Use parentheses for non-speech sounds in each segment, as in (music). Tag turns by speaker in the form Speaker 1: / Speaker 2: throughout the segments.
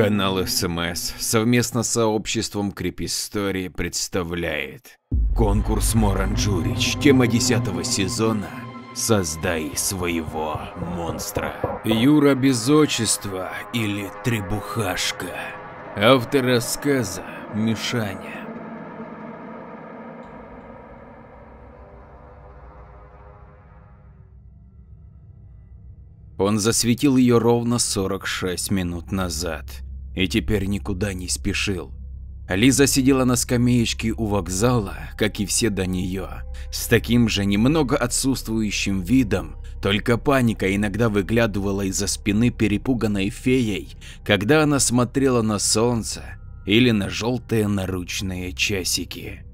Speaker 1: Канал СМС совместно с сообществом Крипистории представляет конкурс Моранджурич, тема 10 сезона «Создай своего монстра». Юра без отчества или Требухашка. Автор рассказа Мишаня. Он засветил ее ровно 46 минут назад и теперь никуда не спешил. Лиза сидела на скамеечке у вокзала, как и все до нее, с таким же немного отсутствующим видом, только паника иногда выглядывала из-за спины перепуганной феей, когда она смотрела на солнце или на желтые наручные часики.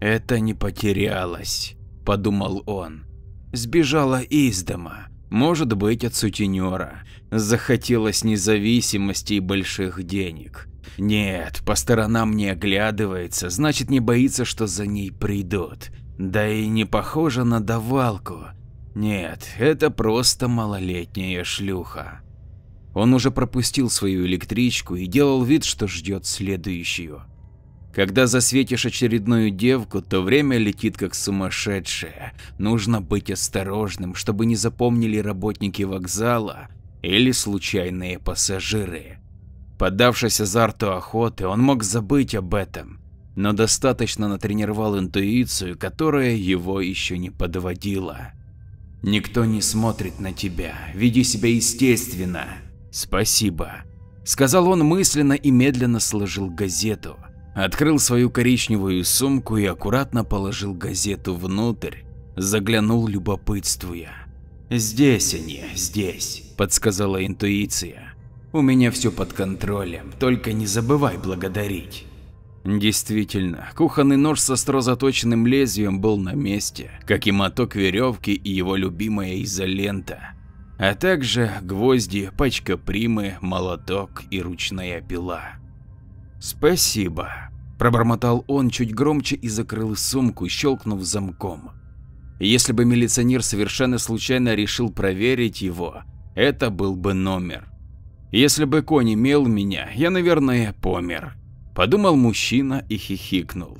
Speaker 1: «Это не потерялось», – подумал он. «Сбежала из дома, может быть от сутенера. Захотелось независимости и больших денег. Нет, по сторонам не оглядывается, значит не боится, что за ней придут. Да и не похоже на давалку. Нет, это просто малолетняя шлюха. Он уже пропустил свою электричку и делал вид, что ждет следующую. Когда засветишь очередную девку, то время летит как сумасшедшее. Нужно быть осторожным, чтобы не запомнили работники вокзала или случайные пассажиры. Поддавшись азарту охоты, он мог забыть об этом, но достаточно натренировал интуицию, которая его еще не подводила. Никто не смотрит на тебя, веди себя естественно. Спасибо, сказал он мысленно и медленно сложил газету. Открыл свою коричневую сумку и аккуратно положил газету внутрь, заглянул любопытствуя. «Здесь они, здесь», – подсказала интуиция. «У меня все под контролем, только не забывай благодарить». Действительно, кухонный нож со заточенным лезвием был на месте, как и моток веревки и его любимая изолента, а также гвозди, пачка примы, молоток и ручная пила. «Спасибо», – пробормотал он чуть громче и закрыл сумку, щелкнув замком. Если бы милиционер совершенно случайно решил проверить его, это был бы номер. Если бы конь имел меня, я, наверное, помер. Подумал мужчина и хихикнул.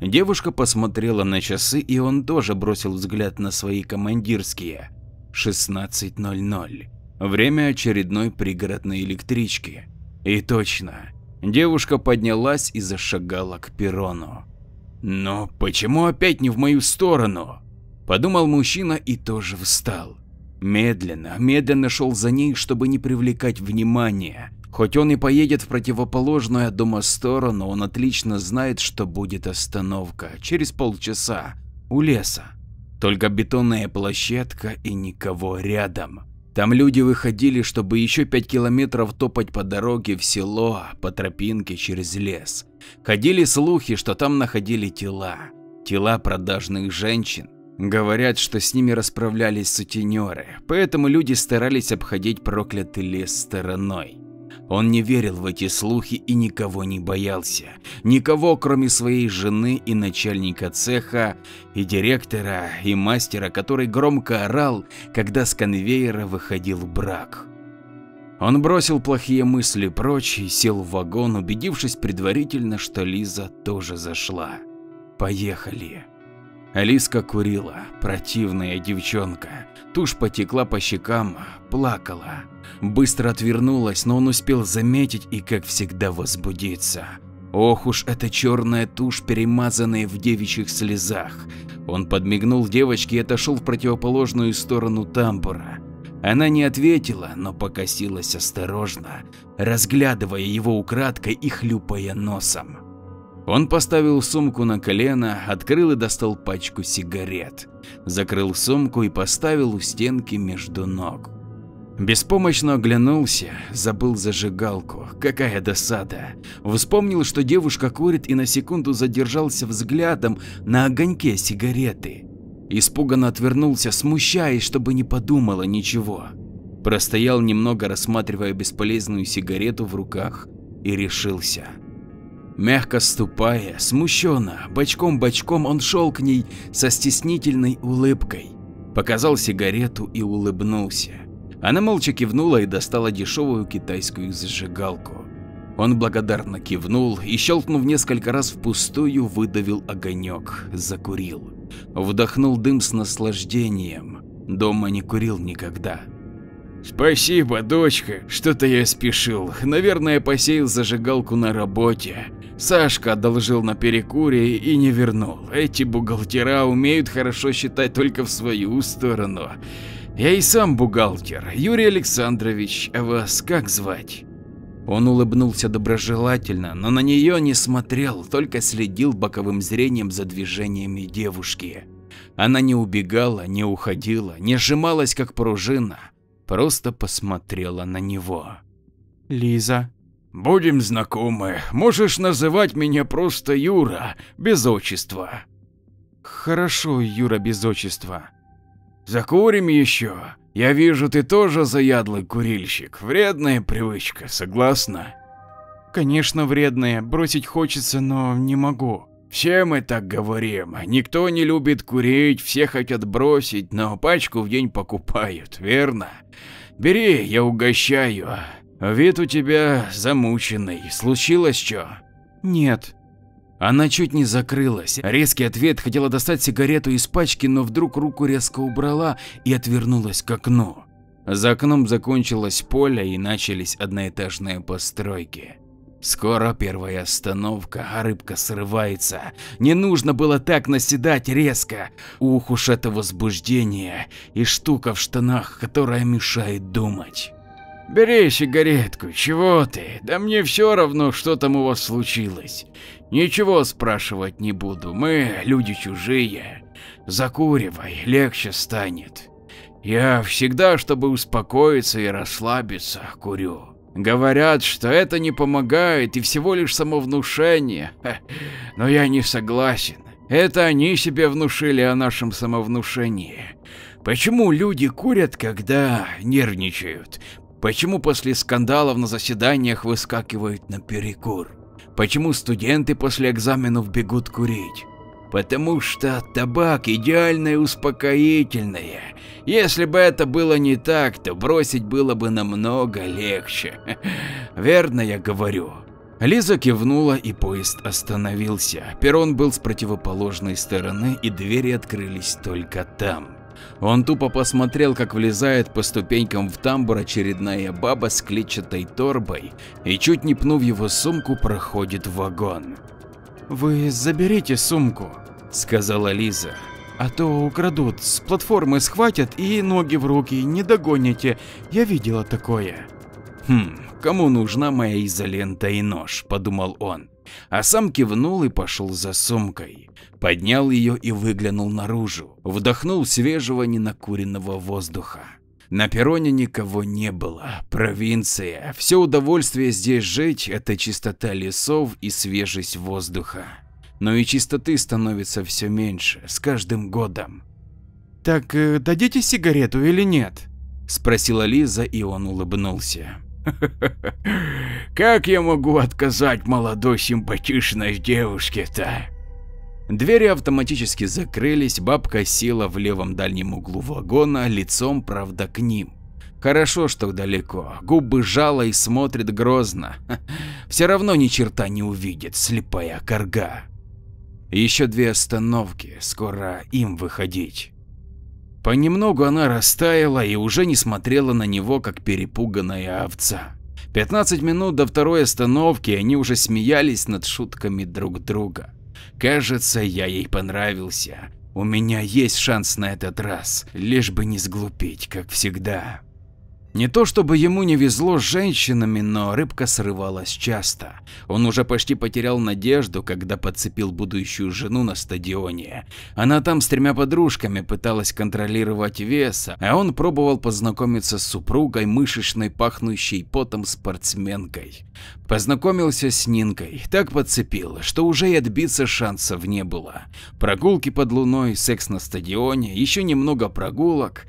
Speaker 1: Девушка посмотрела на часы, и он тоже бросил взгляд на свои командирские. 16.00. Время очередной пригородной электрички. И точно, Девушка поднялась и зашагала к перрону. «Но почему опять не в мою сторону?» – подумал мужчина и тоже встал. Медленно, медленно шел за ней, чтобы не привлекать внимания. Хоть он и поедет в противоположную от дома сторону, он отлично знает, что будет остановка через полчаса у леса. Только бетонная площадка и никого рядом. Там люди выходили, чтобы еще пять километров топать по дороге в село, по тропинке через лес. Ходили слухи, что там находили тела, тела продажных женщин. Говорят, что с ними расправлялись сутенеры, поэтому люди старались обходить проклятый лес стороной. Он не верил в эти слухи и никого не боялся. Никого, кроме своей жены и начальника цеха, и директора, и мастера, который громко орал, когда с конвейера выходил брак. Он бросил плохие мысли прочь и сел в вагон, убедившись предварительно, что Лиза тоже зашла. Поехали. Алиска курила, противная девчонка. Тушь потекла по щекам, плакала. Быстро отвернулась, но он успел заметить и, как всегда, возбудиться. Ох уж эта черная тушь, перемазанная в девичьих слезах. Он подмигнул девочке и отошел в противоположную сторону тамбура. Она не ответила, но покосилась осторожно, разглядывая его украдкой и хлюпая носом. Он поставил сумку на колено, открыл и достал пачку сигарет, закрыл сумку и поставил у стенки между ног. Беспомощно оглянулся, забыл зажигалку. Какая досада. Вспомнил, что девушка курит и на секунду задержался взглядом на огоньке сигареты. Испуганно отвернулся, смущаясь, чтобы не подумала ничего. Простоял немного, рассматривая бесполезную сигарету в руках и решился. Мягко ступая, смущенно, бочком-бочком он шел к ней со стеснительной улыбкой. Показал сигарету и улыбнулся. Она молча кивнула и достала дешевую китайскую зажигалку. Он благодарно кивнул и, щелкнув несколько раз впустую, выдавил огонек, закурил. Вдохнул дым с наслаждением. Дома не курил никогда. Спасибо, дочка, что-то я спешил. Наверное, посеял зажигалку на работе. Сашка одолжил на перекуре и не вернул. Эти бухгалтера умеют хорошо считать только в свою сторону. Я и сам бухгалтер. Юрий Александрович, а вас как звать? Он улыбнулся доброжелательно, но на нее не смотрел, только следил боковым зрением за движениями девушки. Она не убегала, не уходила, не сжималась как пружина, просто посмотрела на него.
Speaker 2: Лиза.
Speaker 1: Будем знакомы. Можешь называть меня просто Юра, без отчества.
Speaker 2: Хорошо, Юра без отчества.
Speaker 1: Закурим еще. Я вижу, ты тоже заядлый курильщик. Вредная привычка, согласна?
Speaker 2: Конечно, вредная. Бросить хочется, но не могу.
Speaker 1: Все мы так говорим. Никто не любит курить, все хотят бросить, но пачку в день покупают, верно? Бери, я угощаю. Вид у тебя замученный. Случилось что?
Speaker 2: Нет.
Speaker 1: Она чуть не закрылась. Резкий ответ хотела достать сигарету из пачки, но вдруг руку резко убрала и отвернулась к окну. За окном закончилось поле и начались одноэтажные постройки. Скоро первая остановка, а рыбка срывается. Не нужно было так наседать резко. Ух уж это возбуждение и штука в штанах, которая мешает думать. Бери сигаретку, чего ты? Да мне все равно, что там у вас случилось. Ничего спрашивать не буду, мы люди чужие. Закуривай, легче станет. Я всегда, чтобы успокоиться и расслабиться, курю. Говорят, что это не помогает и всего лишь самовнушение. Но я не согласен. Это они себе внушили о нашем самовнушении. Почему люди курят, когда нервничают? Почему после скандалов на заседаниях выскакивают на перекур? Почему студенты после экзаменов бегут курить? Потому что табак идеальное успокоительное. Если бы это было не так, то бросить было бы намного легче. (laughs) Верно я говорю. Лиза кивнула и поезд остановился. Перрон был с противоположной стороны и двери открылись только там. Он тупо посмотрел, как влезает по ступенькам в тамбур очередная баба с клетчатой торбой и, чуть не пнув его сумку, проходит в вагон.
Speaker 2: «Вы заберите сумку», — сказала Лиза. «А то украдут, с платформы схватят и ноги в руки, не догоните. Я видела такое».
Speaker 1: «Хм, кому нужна моя изолента и нож?» – подумал он, а сам кивнул и пошел за сумкой. Поднял ее и выглянул наружу, вдохнул свежего ненакуренного воздуха. На перроне никого не было. Провинция. Все удовольствие здесь жить – это чистота лесов и свежесть воздуха. Но и чистоты становится все меньше с каждым годом.
Speaker 2: «Так э, дадите сигарету или нет?»
Speaker 1: – спросила Лиза, и он улыбнулся. (laughs) Как я могу отказать молодой симпатичной девушке-то? Двери автоматически закрылись, бабка села в левом дальнем углу вагона, лицом, правда, к ним. Хорошо, что далеко, губы жало и смотрит грозно. (laughs) Все равно ни черта не увидит, слепая корга. Еще две остановки, скоро им выходить. Понемногу она растаяла и уже не смотрела на него, как перепуганная овца. 15 минут до второй остановки они уже смеялись над шутками друг друга. Кажется, я ей понравился. У меня есть шанс на этот раз, лишь бы не сглупить, как всегда. Не то чтобы ему не везло с женщинами, но рыбка срывалась часто. Он уже почти потерял надежду, когда подцепил будущую жену на стадионе. Она там с тремя подружками пыталась контролировать вес, а он пробовал познакомиться с супругой, мышечной, пахнущей потом спортсменкой. Познакомился с Нинкой, так подцепил, что уже и отбиться шансов не было. Прогулки под луной, секс на стадионе, еще немного прогулок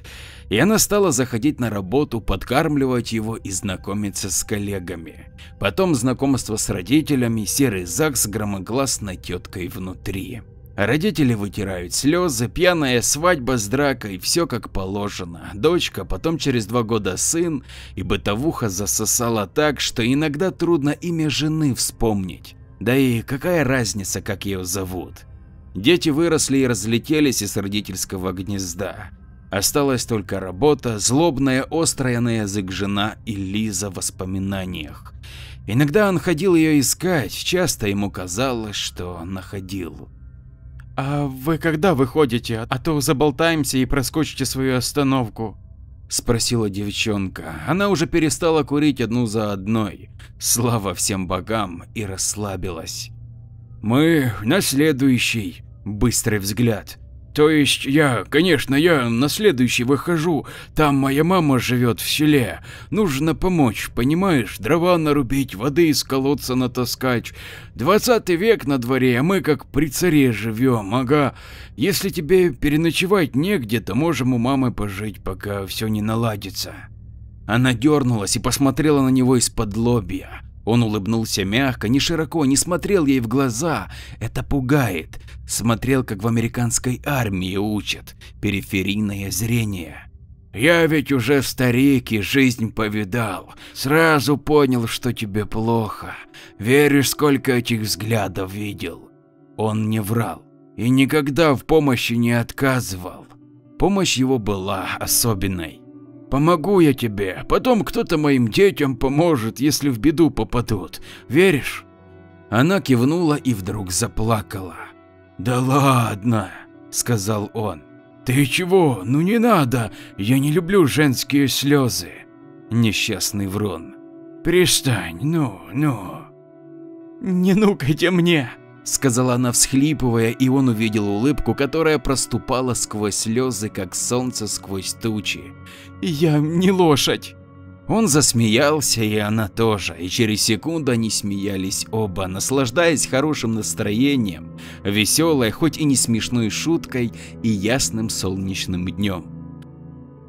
Speaker 1: и она стала заходить на работу, подкармливать его и знакомиться с коллегами. Потом знакомство с родителями, серый ЗАГС громогласной теткой внутри. Родители вытирают слезы, пьяная свадьба с дракой, все как положено. Дочка, потом через два года сын, и бытовуха засосала так, что иногда трудно имя жены вспомнить. Да и какая разница, как ее зовут. Дети выросли и разлетелись из родительского гнезда. Осталась только работа, злобная, острая на язык жена и Лиза в воспоминаниях. Иногда он ходил ее искать, часто ему казалось, что находил.
Speaker 2: «А вы когда выходите? А то заболтаемся и проскочите свою остановку», –
Speaker 1: спросила девчонка. Она уже перестала курить одну за одной. Слава всем богам и расслабилась. «Мы на следующий», – быстрый взгляд. То есть я, конечно, я на следующий выхожу, там моя мама живет в селе. Нужно помочь, понимаешь, дрова нарубить, воды из колодца натаскать. Двадцатый век на дворе, а мы как при царе живем, ага. Если тебе переночевать негде, то можем у мамы пожить, пока все не наладится. Она дернулась и посмотрела на него из-под лобья. Он улыбнулся мягко, не широко, не смотрел ей в глаза. Это пугает. Смотрел, как в американской армии учат. Периферийное зрение. Я ведь уже старик и жизнь повидал. Сразу понял, что тебе плохо. Веришь, сколько этих взглядов видел? Он не врал и никогда в помощи не отказывал. Помощь его была особенной. Помогу я тебе, потом кто-то моим детям поможет, если в беду попадут. Веришь? Она кивнула и вдруг заплакала. Да ладно, сказал он. Ты чего? Ну не надо, я не люблю женские слезы. Несчастный врон. Перестань, ну, ну.
Speaker 2: Не нукайте мне,
Speaker 1: сказала она всхлипывая, и он увидел улыбку, которая проступала сквозь слезы, как солнце сквозь тучи.
Speaker 2: Я не лошадь.
Speaker 1: Он засмеялся, и она тоже, и через секунду они смеялись оба, наслаждаясь хорошим настроением, веселой, хоть и не смешной шуткой и ясным солнечным днем.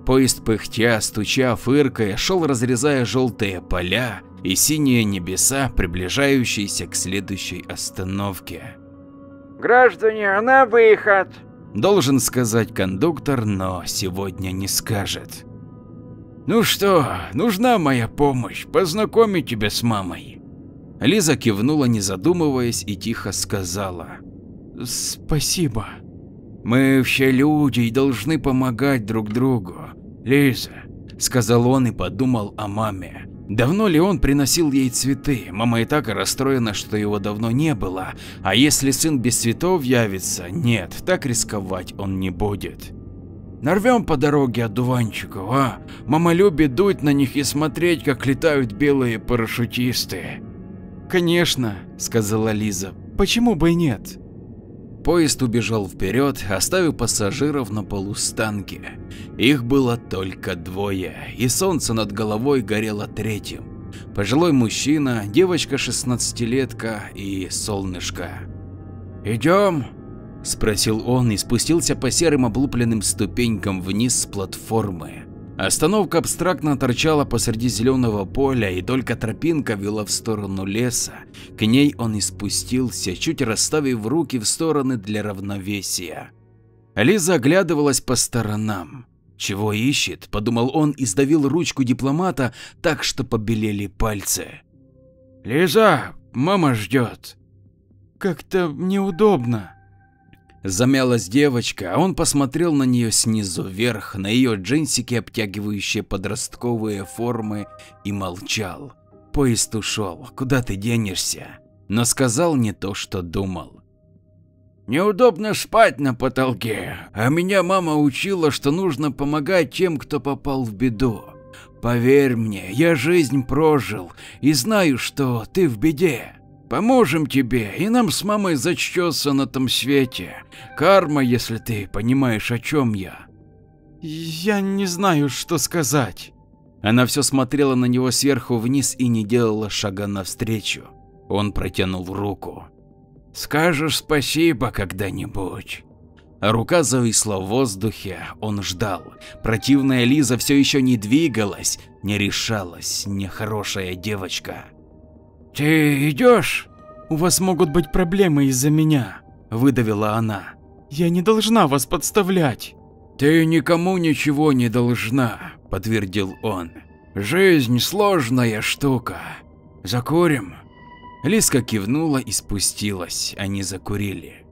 Speaker 1: Поезд пыхтя, стуча, фыркая, шел разрезая желтые поля, и синие небеса, приближающиеся к следующей остановке.
Speaker 3: «Граждане, на выход!»
Speaker 1: Должен сказать кондуктор, но сегодня не скажет. «Ну что, нужна моя помощь, познакомить тебя с мамой?» Лиза кивнула, не задумываясь, и тихо сказала.
Speaker 2: «Спасибо».
Speaker 1: «Мы все люди и должны помогать друг другу. Лиза», – сказал он и подумал о маме. Давно ли он приносил ей цветы? Мама и так расстроена, что его давно не было. А если сын без цветов явится? Нет, так рисковать он не будет. Нарвем по дороге одуванчиков, а? Мама любит дуть на них и смотреть, как летают белые парашютисты.
Speaker 2: Конечно, сказала Лиза. Почему бы и нет?
Speaker 1: Поезд убежал вперед, оставив пассажиров на полустанке. Их было только двое, и солнце над головой горело третьим. Пожилой мужчина, девочка-шестнадцатилетка и солнышко. «Идем?» – спросил он и спустился по серым облупленным ступенькам вниз с платформы. Остановка абстрактно торчала посреди зеленого поля, и только тропинка вела в сторону леса. К ней он и спустился, чуть расставив руки в стороны для равновесия. Лиза оглядывалась по сторонам. Чего ищет, подумал он и сдавил ручку дипломата так, что побелели пальцы. Лиза, мама ждет.
Speaker 2: Как-то неудобно.
Speaker 1: Замялась девочка, а он посмотрел на нее снизу вверх, на ее джинсики, обтягивающие подростковые формы, и молчал. Поезд ушел, куда ты денешься? Но сказал не то, что думал. Неудобно спать на потолке, а меня мама учила, что нужно помогать тем, кто попал в беду. Поверь мне, я жизнь прожил и знаю, что ты в беде. Поможем тебе, и нам с мамой зачтется на том свете. Карма, если ты понимаешь, о чем я.
Speaker 2: Я не знаю, что сказать.
Speaker 1: Она все смотрела на него сверху вниз и не делала шага навстречу. Он протянул руку. Скажешь спасибо когда-нибудь. Рука зависла в воздухе, он ждал. Противная Лиза все еще не двигалась, не решалась, нехорошая девочка. «Ты идешь?»
Speaker 2: «У вас могут быть проблемы из-за меня». выдавила она. Я не должна вас подставлять.
Speaker 1: Ты никому ничего не должна, подтвердил он. Жизнь сложная штука. Закурим? Лиска кивнула и спустилась, они закурили.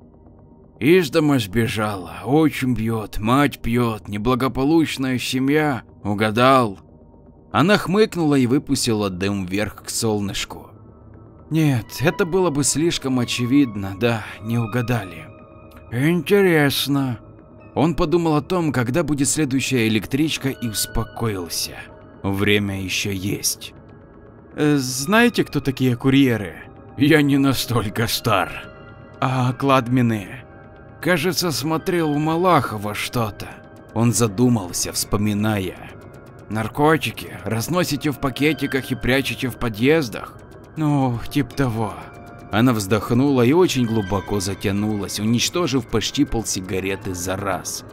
Speaker 1: Из дома сбежала, очень пьет, мать пьет, неблагополучная семья, угадал. Она хмыкнула и выпустила дым вверх к солнышку.
Speaker 2: Нет, это было бы слишком очевидно, да, не угадали.
Speaker 1: Интересно.
Speaker 2: Он подумал о том, когда будет следующая электричка и успокоился. Время еще есть. Э, знаете, кто такие курьеры?
Speaker 1: Я не настолько стар.
Speaker 2: А кладмены?
Speaker 1: Кажется, смотрел у Малахова что-то.
Speaker 2: Он задумался, вспоминая.
Speaker 1: Наркотики разносите в пакетиках и прячете в подъездах?
Speaker 2: Ну, типа того.
Speaker 1: Она вздохнула и очень глубоко затянулась, уничтожив почти полсигареты за раз.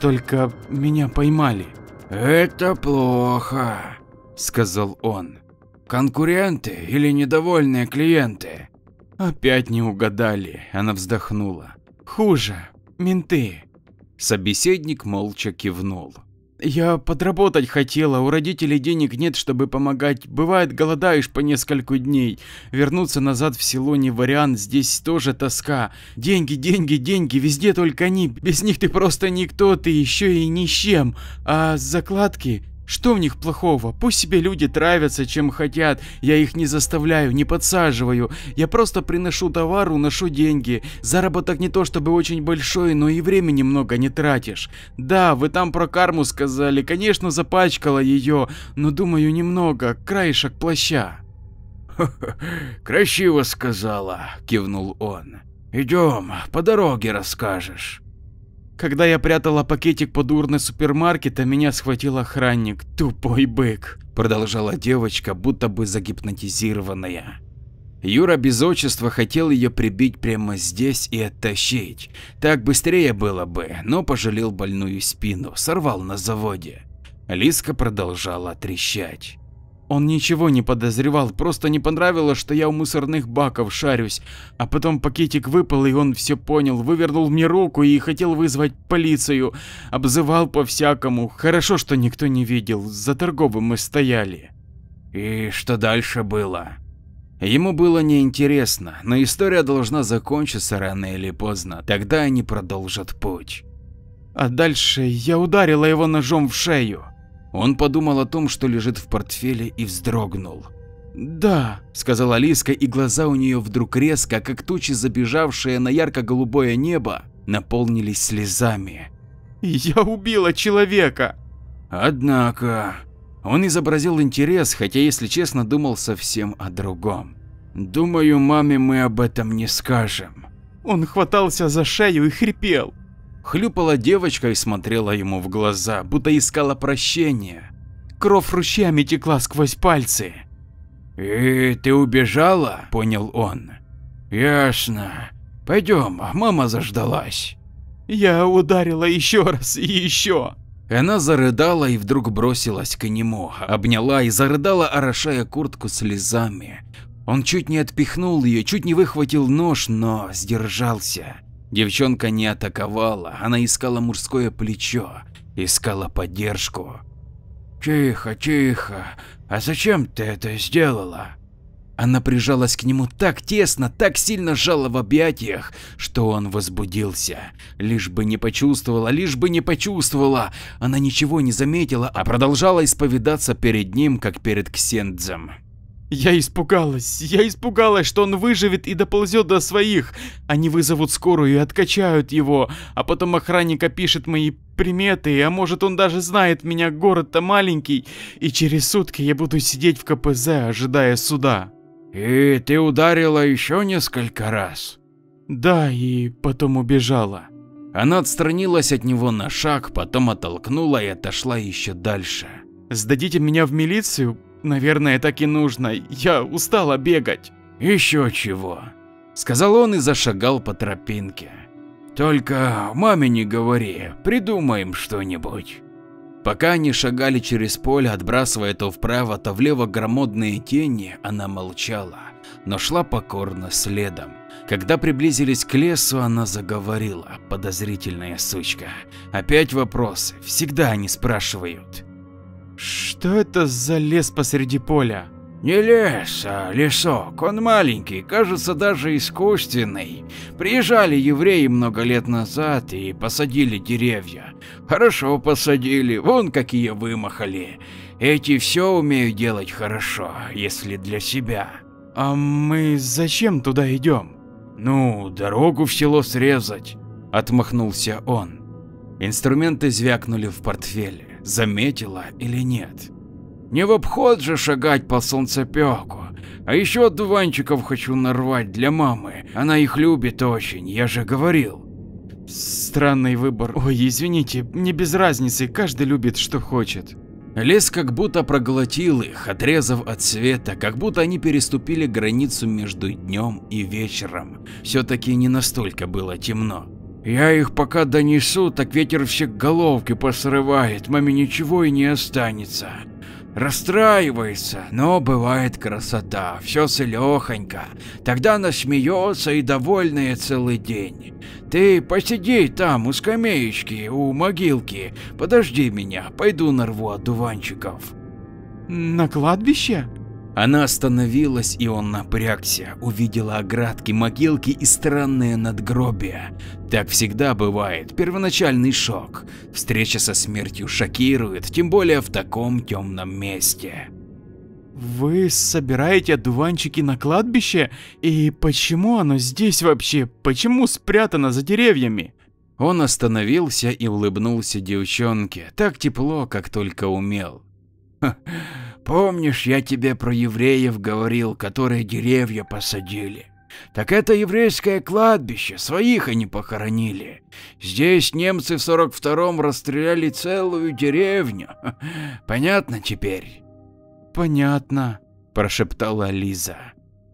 Speaker 2: Только меня поймали.
Speaker 1: Это плохо, сказал он. Конкуренты или недовольные клиенты?
Speaker 2: Опять не угадали, она вздохнула. Хуже, менты.
Speaker 1: Собеседник молча кивнул.
Speaker 2: Я подработать хотела, у родителей денег нет, чтобы помогать. Бывает, голодаешь по несколько дней. Вернуться назад в село не вариант, здесь тоже тоска. Деньги, деньги, деньги, везде только они. Без них ты просто никто, ты еще и ни с чем. А закладки что в них плохого? Пусть себе люди травятся, чем хотят. Я их не заставляю, не подсаживаю. Я просто приношу товар, уношу деньги. Заработок не то чтобы очень большой, но и времени много не тратишь. Да, вы там про карму сказали. Конечно, запачкала ее, но думаю немного, краешек плаща. (laughs)
Speaker 1: красиво сказала, кивнул он. Идем, по дороге расскажешь.
Speaker 2: Когда я прятала пакетик под урной супермаркета, меня схватил охранник. Тупой бык. Продолжала девочка, будто бы загипнотизированная.
Speaker 1: Юра без отчества хотел ее прибить прямо здесь и оттащить. Так быстрее было бы, но пожалел больную спину, сорвал на заводе. Лиска продолжала трещать.
Speaker 2: Он ничего не подозревал, просто не понравилось, что я у мусорных баков шарюсь. А потом пакетик выпал, и он все понял, вывернул мне руку и хотел вызвать полицию. Обзывал по-всякому. Хорошо, что никто не видел, за торговым мы стояли.
Speaker 1: И что дальше было? Ему было неинтересно, но история должна закончиться рано или поздно, тогда они продолжат путь.
Speaker 2: А дальше я ударила его ножом в шею.
Speaker 1: Он подумал о том, что лежит в портфеле и вздрогнул.
Speaker 2: «Да», – сказала Алиска, и глаза у нее вдруг резко, как тучи, забежавшие на ярко-голубое небо, наполнились слезами. «Я убила человека!»
Speaker 1: Однако, он изобразил интерес, хотя, если честно, думал совсем о другом. «Думаю, маме мы об этом не скажем».
Speaker 2: Он хватался за шею и хрипел.
Speaker 1: Хлюпала девочка и смотрела ему в глаза, будто искала прощения.
Speaker 2: Кровь ручьями текла сквозь пальцы.
Speaker 1: «И ты убежала?» – понял он. «Ясно. Пойдем, мама заждалась».
Speaker 2: Я ударила еще раз и еще.
Speaker 1: Она зарыдала и вдруг бросилась к нему, обняла и зарыдала, орошая куртку слезами. Он чуть не отпихнул ее, чуть не выхватил нож, но сдержался. Девчонка не атаковала, она искала мужское плечо, искала поддержку. «Тихо, тихо, а зачем ты это сделала?» Она прижалась к нему так тесно, так сильно сжала в объятиях, что он возбудился. Лишь бы не почувствовала, лишь бы не почувствовала. Она ничего не заметила, а продолжала исповедаться перед ним, как перед Ксендзем.
Speaker 2: Я испугалась, я испугалась, что он выживет и доползет до своих. Они вызовут скорую и откачают его, а потом охранник опишет мои приметы, а может он даже знает меня, город-то маленький, и через сутки я буду сидеть в КПЗ, ожидая суда.
Speaker 1: И ты ударила еще несколько раз?
Speaker 2: Да, и потом убежала.
Speaker 1: Она отстранилась от него на шаг, потом оттолкнула и отошла еще дальше.
Speaker 2: Сдадите меня в милицию? Наверное, так и нужно. Я устала бегать.
Speaker 1: Еще чего, сказал он и зашагал по тропинке. Только маме не говори, придумаем что-нибудь. Пока они шагали через поле, отбрасывая то вправо, то влево громадные тени, она молчала. но шла покорно следом. Когда приблизились к лесу, она заговорила, подозрительная сучка. Опять вопросы, всегда они спрашивают.
Speaker 2: Что это за лес посреди поля?
Speaker 3: Не лес, а лесок. Он маленький, кажется даже искусственный. Приезжали евреи много лет назад и посадили деревья. Хорошо посадили, вон какие вымахали. Эти все умеют делать хорошо, если для себя.
Speaker 2: А мы зачем туда идем?
Speaker 3: Ну, дорогу в село срезать, отмахнулся он.
Speaker 1: Инструменты звякнули в портфеле, заметила или нет.
Speaker 3: Не в обход же шагать по солнцепеку. А еще дуванчиков хочу нарвать для мамы. Она их любит очень, я же говорил.
Speaker 2: Странный выбор. Ой, извините, мне без разницы, каждый любит, что хочет.
Speaker 1: Лес как будто проглотил их, отрезав от света, как будто они переступили границу между днем и вечером. Все-таки не настолько было темно.
Speaker 3: Я их пока донесу, так ветер все головки посрывает, маме ничего и не останется. Расстраивается, но бывает красота, все целехонько. Тогда она смеется и довольная целый день. Ты посиди там у скамеечки, у могилки, подожди меня, пойду нарву одуванчиков.
Speaker 2: На кладбище?
Speaker 1: Она остановилась, и он напрягся, увидела оградки, могилки и странные надгробия. Так всегда бывает, первоначальный шок. Встреча со смертью шокирует, тем более в таком темном месте.
Speaker 2: Вы собираете одуванчики на кладбище? И почему оно здесь вообще? Почему спрятано за деревьями?
Speaker 1: Он остановился и улыбнулся девчонке, так тепло, как только умел.
Speaker 3: Помнишь, я тебе про евреев говорил, которые деревья посадили? Так это еврейское кладбище, своих они похоронили. Здесь немцы в 42-м расстреляли целую деревню. (laughs) Понятно теперь?
Speaker 2: Понятно,
Speaker 1: прошептала Лиза.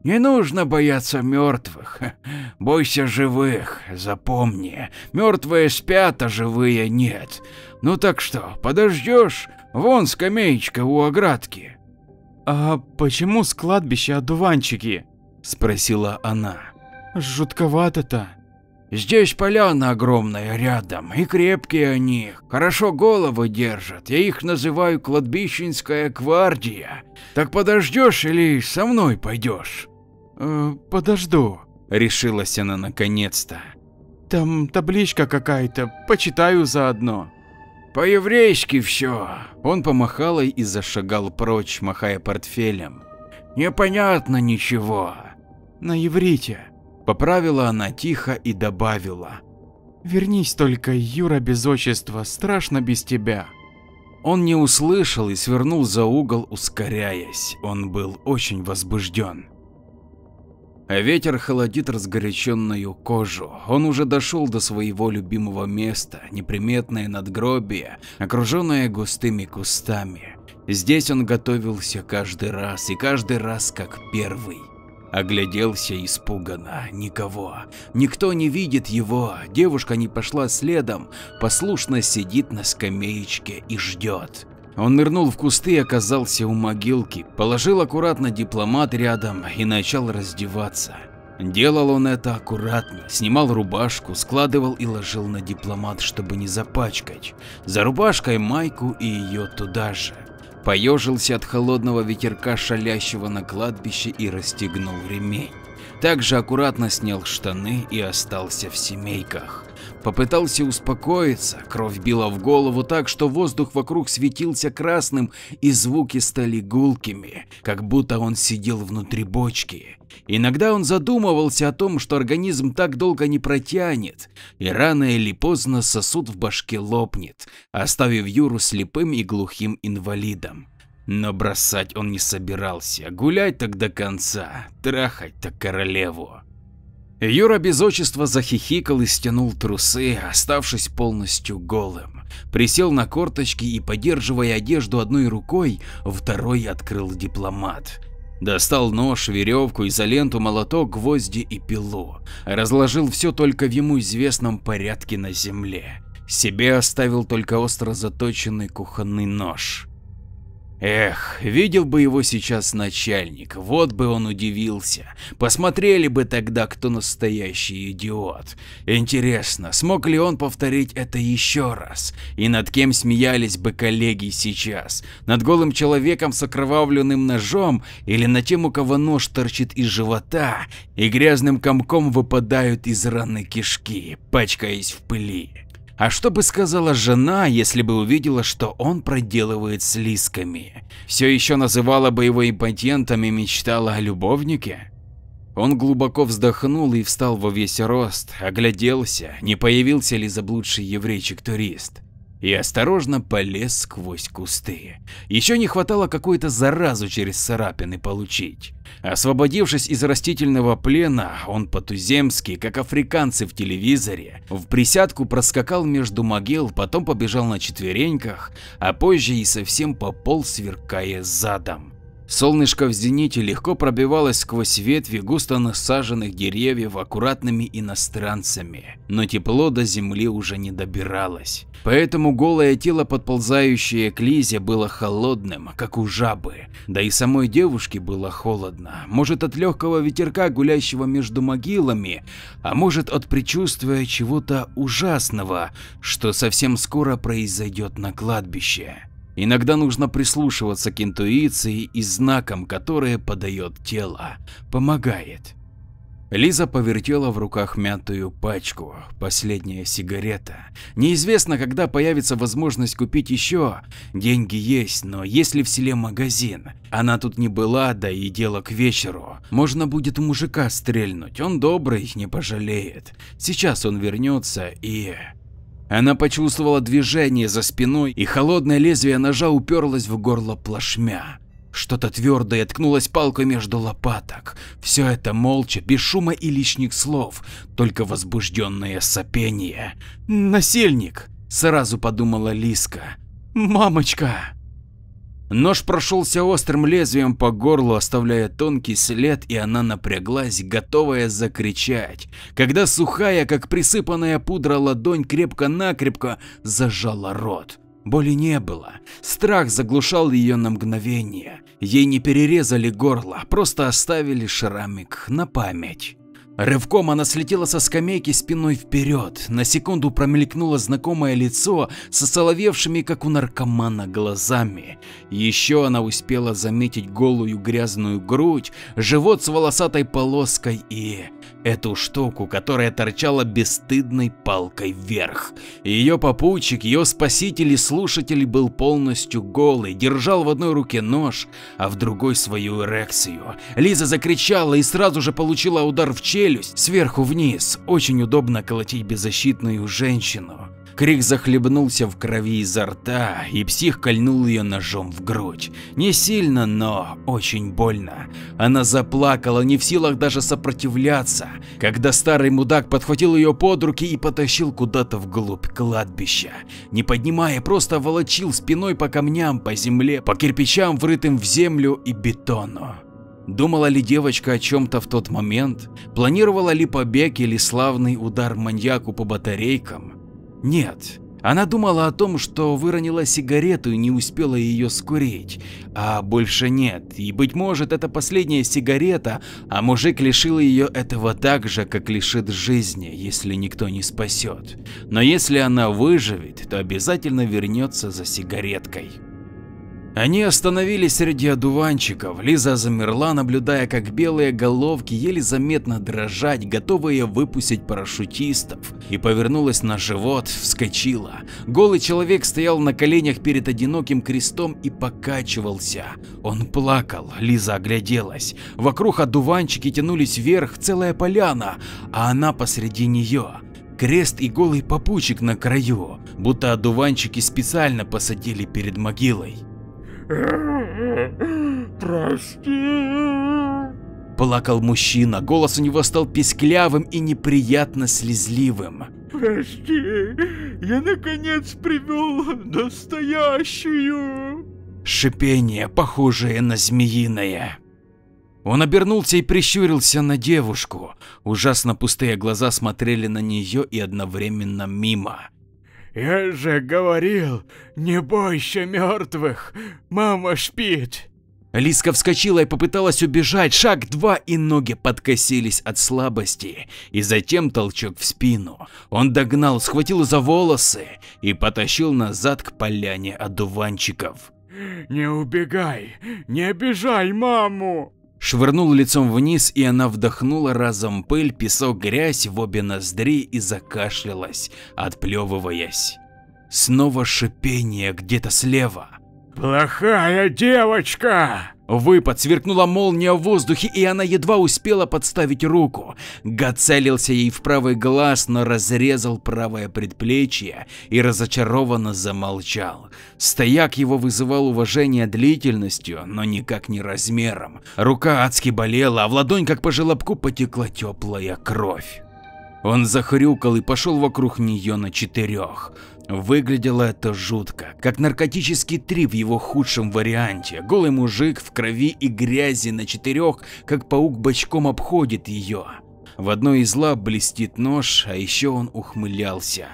Speaker 3: Не нужно бояться мертвых, (laughs) бойся живых, запомни, мертвые спят, а живые нет. Ну так что, подождешь? Вон скамеечка у оградки.
Speaker 2: А почему с кладбища одуванчики?
Speaker 1: Спросила она.
Speaker 2: Жутковато-то.
Speaker 3: Здесь поляна огромная рядом, и крепкие они, хорошо головы держат, я их называю кладбищенская гвардия. Так подождешь или со мной пойдешь?
Speaker 2: Э, подожду,
Speaker 1: решилась она наконец-то.
Speaker 2: Там табличка какая-то, почитаю заодно.
Speaker 3: По-еврейски все.
Speaker 1: Он помахал и зашагал прочь, махая портфелем.
Speaker 3: Непонятно ничего.
Speaker 2: На иврите.
Speaker 1: Поправила она тихо и добавила.
Speaker 2: Вернись только, Юра без отчества, страшно без тебя.
Speaker 1: Он не услышал и свернул за угол, ускоряясь. Он был очень возбужден. А ветер холодит разгоряченную кожу. Он уже дошел до своего любимого места, неприметное надгробие, окруженное густыми кустами. Здесь он готовился каждый раз, и каждый раз как первый. Огляделся испуганно, никого, никто не видит его, девушка не пошла следом, послушно сидит на скамеечке и ждет. Он нырнул в кусты и оказался у могилки, положил аккуратно дипломат рядом и начал раздеваться. Делал он это аккуратно, снимал рубашку, складывал и ложил на дипломат, чтобы не запачкать. За рубашкой майку и ее туда же. Поежился от холодного ветерка, шалящего на кладбище и расстегнул ремень. Также аккуратно снял штаны и остался в семейках. Попытался успокоиться, кровь била в голову так, что воздух вокруг светился красным и звуки стали гулкими, как будто он сидел внутри бочки. Иногда он задумывался о том, что организм так долго не протянет, и рано или поздно сосуд в башке лопнет, оставив Юру слепым и глухим инвалидом. Но бросать он не собирался, гулять так до конца, трахать так королеву. Юра без отчества захихикал и стянул трусы, оставшись полностью голым. Присел на корточки и, поддерживая одежду одной рукой, второй открыл дипломат. Достал нож, веревку, изоленту, молоток, гвозди и пилу. Разложил все только в ему известном порядке на земле. Себе оставил только остро заточенный кухонный нож. Эх, видел бы его сейчас начальник, вот бы он удивился. Посмотрели бы тогда, кто настоящий идиот. Интересно, смог ли он повторить это еще раз? И над кем смеялись бы коллеги сейчас? Над голым человеком с окровавленным ножом или над тем, у кого нож торчит из живота и грязным комком выпадают из раны кишки, пачкаясь в пыли? А что бы сказала жена, если бы увидела, что он проделывает с лисками? Все еще называла бы его импотентом и мечтала о любовнике? Он глубоко вздохнул и встал во весь рост, огляделся, не появился ли заблудший еврейчик-турист и осторожно полез сквозь кусты. Еще не хватало какую-то заразу через царапины получить. Освободившись из растительного плена, он по-туземски, как африканцы в телевизоре, в присядку проскакал между могил, потом побежал на четвереньках, а позже и совсем пополз, сверкая задом. Солнышко в зените легко пробивалось сквозь ветви густо насаженных деревьев аккуратными иностранцами, но тепло до земли уже не добиралось. Поэтому голое тело, подползающее к Лизе, было холодным, как у жабы. Да и самой девушке было холодно. Может от легкого ветерка, гуляющего между могилами, а может от предчувствия чего-то ужасного, что совсем скоро произойдет на кладбище. Иногда нужно прислушиваться к интуиции и знакам, которые подает тело. Помогает. Лиза повертела в руках мятую пачку, последняя сигарета. Неизвестно, когда появится возможность купить еще. Деньги есть, но есть ли в селе магазин? Она тут не была, да и дело к вечеру. Можно будет мужика стрельнуть, он добрый, не пожалеет. Сейчас он вернется и… Она почувствовала движение за спиной, и холодное лезвие ножа уперлось в горло плашмя. Что-то твердое ткнулось палкой между лопаток. Все это молча, без шума и лишних слов, только возбужденное сопение. «Насильник!» – сразу подумала Лиска. «Мамочка!» Нож прошелся острым лезвием по горлу, оставляя тонкий след, и она напряглась, готовая закричать, когда сухая, как присыпанная пудра ладонь крепко-накрепко зажала рот. Боли не было, страх заглушал ее на мгновение. Ей не перерезали горло, просто оставили шрамик на память. Рывком она слетела со скамейки спиной вперед, на секунду промелькнуло знакомое лицо со соловевшими, как у наркомана, глазами. Еще она успела заметить голую грязную грудь, живот с волосатой полоской и эту штуку, которая торчала бесстыдной палкой вверх. Ее попутчик, ее спаситель и слушатель был полностью голый, держал в одной руке нож, а в другой свою эрекцию. Лиза закричала и сразу же получила удар в челюсть сверху вниз. Очень удобно колотить беззащитную женщину. Крик захлебнулся в крови изо рта, и псих кольнул ее ножом в грудь. Не сильно, но очень больно. Она заплакала, не в силах даже сопротивляться, когда старый мудак подхватил ее под руки и потащил куда-то вглубь кладбища. Не поднимая, просто волочил спиной по камням, по земле, по кирпичам, врытым в землю и бетону. Думала ли девочка о чем-то в тот момент? Планировала ли побег или славный удар маньяку по батарейкам? Нет. Она думала о том, что выронила сигарету и не успела ее скурить, а больше нет, и быть может это последняя сигарета, а мужик лишил ее этого так же, как лишит жизни, если никто не спасет. Но если она выживет, то обязательно вернется за сигареткой. Они остановились среди одуванчиков. Лиза замерла, наблюдая, как белые головки еле заметно дрожать, готовые выпустить парашютистов, и повернулась на живот, вскочила. Голый человек стоял на коленях перед одиноким крестом и покачивался. Он плакал, Лиза огляделась. Вокруг одуванчики тянулись вверх, целая поляна, а она посреди нее. Крест и голый попутчик на краю, будто одуванчики специально посадили перед могилой.
Speaker 2: Прости.
Speaker 1: Плакал мужчина, голос у него стал писклявым и неприятно слезливым.
Speaker 2: Прости, я наконец привел настоящую.
Speaker 1: Шипение, похожее на змеиное. Он обернулся и прищурился на девушку. Ужасно пустые глаза смотрели на нее и одновременно мимо.
Speaker 2: Я же говорил, не бойся мертвых, мама шпит.
Speaker 1: Лиска вскочила и попыталась убежать, шаг два и ноги подкосились от слабости, и затем толчок в спину. Он догнал, схватил за волосы и потащил назад к поляне одуванчиков.
Speaker 2: Не убегай, не обижай маму!
Speaker 1: Швырнул лицом вниз, и она вдохнула разом пыль, песок, грязь в обе ноздри и закашлялась, отплевываясь. Снова шипение где-то слева.
Speaker 2: Плохая девочка!
Speaker 1: Выпад, сверкнула молния в воздухе, и она едва успела подставить руку. Гад целился ей в правый глаз, но разрезал правое предплечье и разочарованно замолчал. Стояк его вызывал уважение длительностью, но никак не размером. Рука адски болела, а в ладонь, как по желобку, потекла теплая кровь. Он захрюкал и пошел вокруг нее на четырех. Выглядело это жутко, как наркотический трип в его худшем варианте. Голый мужик в крови и грязи на четырех, как паук бочком обходит ее. В одной из лап блестит нож, а еще он ухмылялся.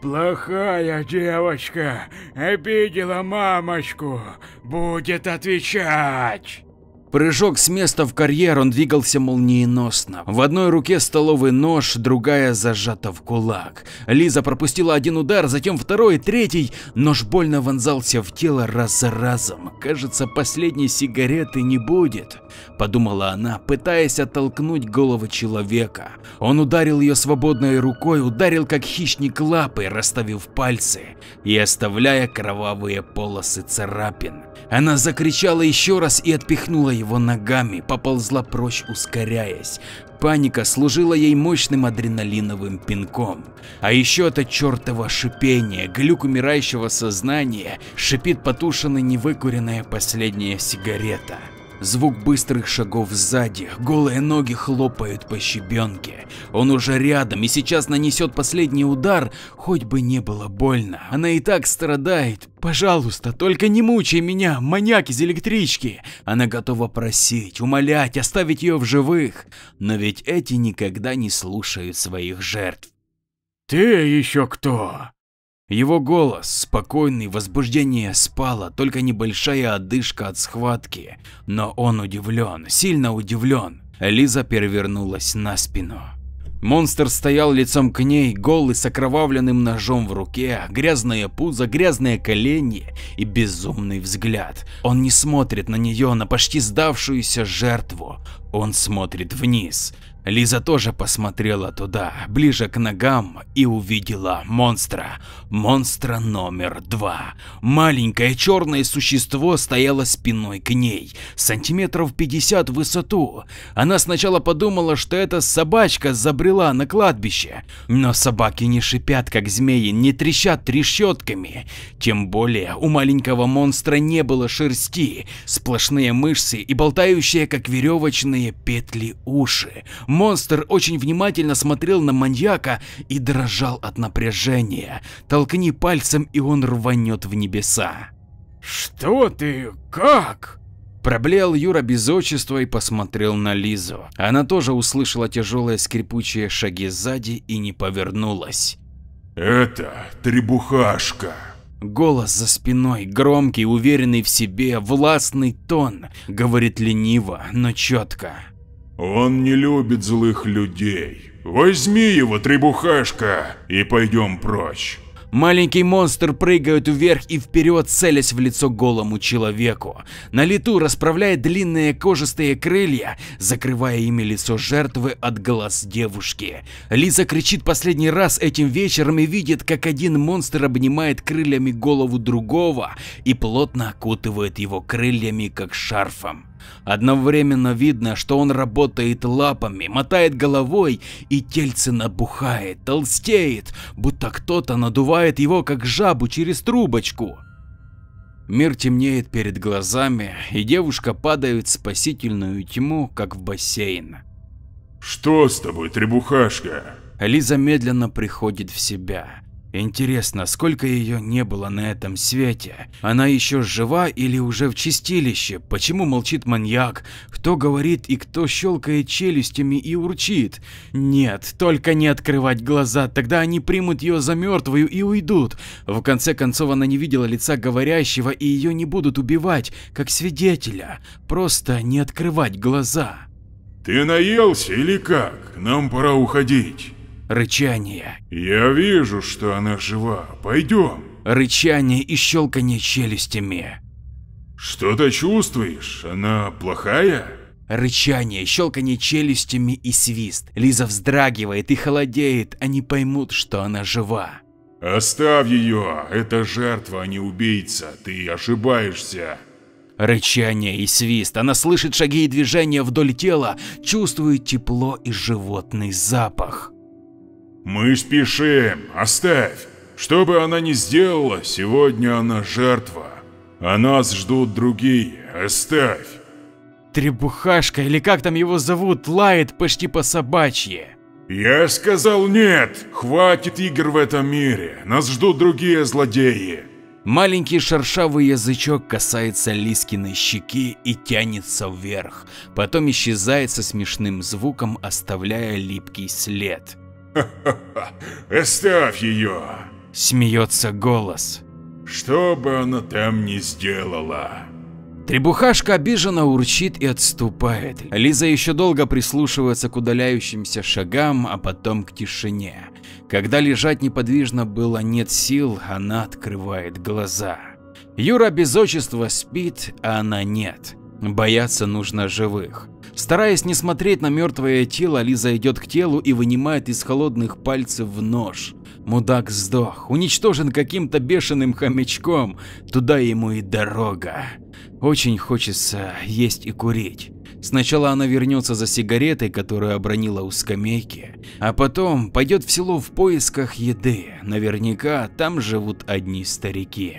Speaker 2: Плохая девочка, обидела мамочку, будет отвечать.
Speaker 1: Прыжок с места в карьер, он двигался молниеносно. В одной руке столовый нож, другая зажата в кулак. Лиза пропустила один удар, затем второй, третий. Нож больно вонзался в тело раз за разом. Кажется, последней сигареты не будет, подумала она, пытаясь оттолкнуть голову человека. Он ударил ее свободной рукой, ударил как хищник лапой, расставив пальцы и оставляя кровавые полосы царапин. Она закричала еще раз и отпихнула его ногами, поползла прочь, ускоряясь. Паника служила ей мощным адреналиновым пинком. А еще это чертово шипение, глюк умирающего сознания, шипит потушенная невыкуренная последняя сигарета. Звук быстрых шагов сзади, голые ноги хлопают по щебенке. Он уже рядом и сейчас нанесет последний удар, хоть бы не было больно. Она и так страдает. Пожалуйста, только не мучай меня, маньяк из электрички. Она готова просить, умолять, оставить ее в живых. Но ведь эти никогда не слушают своих жертв.
Speaker 2: Ты еще кто?
Speaker 1: Его голос, спокойный, возбуждение спало, только небольшая одышка от схватки. Но он удивлен, сильно удивлен. Лиза перевернулась на спину. Монстр стоял лицом к ней, голый, с окровавленным ножом в руке, грязное пузо, грязные колени и безумный взгляд. Он не смотрит на нее, на почти сдавшуюся жертву, он смотрит вниз. Лиза тоже посмотрела туда, ближе к ногам, и увидела монстра. Монстра номер два. Маленькое черное существо стояло спиной к ней, сантиметров 50 в высоту. Она сначала подумала, что это собачка забрела на кладбище, но собаки не шипят, как змеи, не трещат трещотками. Тем более у маленького монстра не было шерсти, сплошные мышцы и болтающие, как веревочные петли уши. Монстр очень внимательно смотрел на маньяка и дрожал от напряжения. Толкни пальцем, и он рванет в небеса.
Speaker 2: Что ты? Как?
Speaker 1: Проблеял Юра без отчества и посмотрел на Лизу. Она тоже услышала тяжелые скрипучие шаги сзади и не повернулась.
Speaker 4: Это требухашка.
Speaker 1: Голос за спиной, громкий, уверенный в себе, властный тон, говорит лениво, но четко.
Speaker 4: Он не любит злых людей. Возьми его, требухашка, и пойдем прочь.
Speaker 1: Маленький монстр прыгает вверх и вперед, целясь в лицо голому человеку. На лету расправляет длинные кожистые крылья, закрывая ими лицо жертвы от глаз девушки. Лиза кричит последний раз этим вечером и видит, как один монстр обнимает крыльями голову другого и плотно окутывает его крыльями, как шарфом. Одновременно видно, что он работает лапами, мотает головой и тельце набухает, толстеет, будто кто-то надувает его как жабу через трубочку. Мир темнеет перед глазами, и девушка падает в спасительную тьму, как в бассейн.
Speaker 4: Что с тобой, требухашка?
Speaker 1: Лиза медленно приходит в себя.
Speaker 2: Интересно, сколько ее не было на этом свете? Она еще жива или уже в чистилище? Почему молчит маньяк? Кто говорит и кто щелкает челюстями и урчит? Нет, только не открывать глаза, тогда они примут ее за мертвую и уйдут. В конце концов она не видела лица говорящего и ее не будут убивать, как свидетеля. Просто не открывать глаза.
Speaker 4: Ты наелся или как? Нам пора уходить.
Speaker 2: Рычание.
Speaker 4: Я вижу, что она жива. Пойдем.
Speaker 2: Рычание и щелканье челюстями.
Speaker 4: Что-то чувствуешь? Она плохая?
Speaker 2: Рычание, щелканье челюстями и свист. Лиза вздрагивает и холодеет, они поймут, что она жива.
Speaker 4: Оставь ее, это жертва, а не убийца, ты ошибаешься.
Speaker 2: Рычание и свист, она слышит шаги и движения вдоль тела, чувствует тепло и животный запах.
Speaker 4: Мы спешим, оставь. Что бы она ни сделала, сегодня она жертва. А нас ждут другие, оставь.
Speaker 2: Требухашка, или как там его зовут, лает почти по собачье.
Speaker 4: Я сказал нет, хватит игр в этом мире, нас ждут другие злодеи.
Speaker 2: Маленький шершавый язычок касается Лискиной щеки и тянется вверх, потом исчезает со смешным звуком, оставляя липкий след.
Speaker 4: Ха-ха-ха, (laughs) оставь ее.
Speaker 2: Смеется голос.
Speaker 4: Что бы она там ни сделала.
Speaker 2: Требухашка обиженно урчит и отступает. Лиза еще долго прислушивается к удаляющимся шагам, а потом к тишине. Когда лежать неподвижно было нет сил, она открывает глаза. Юра без отчества спит, а она нет. Бояться нужно живых. Стараясь не смотреть на мертвое тело, Лиза идет к телу и вынимает из холодных пальцев нож. Мудак сдох, уничтожен каким-то бешеным хомячком, туда ему и дорога. Очень хочется есть и курить. Сначала она вернется за сигаретой, которую обронила у скамейки, а потом пойдет в село в поисках еды. Наверняка там живут одни старики.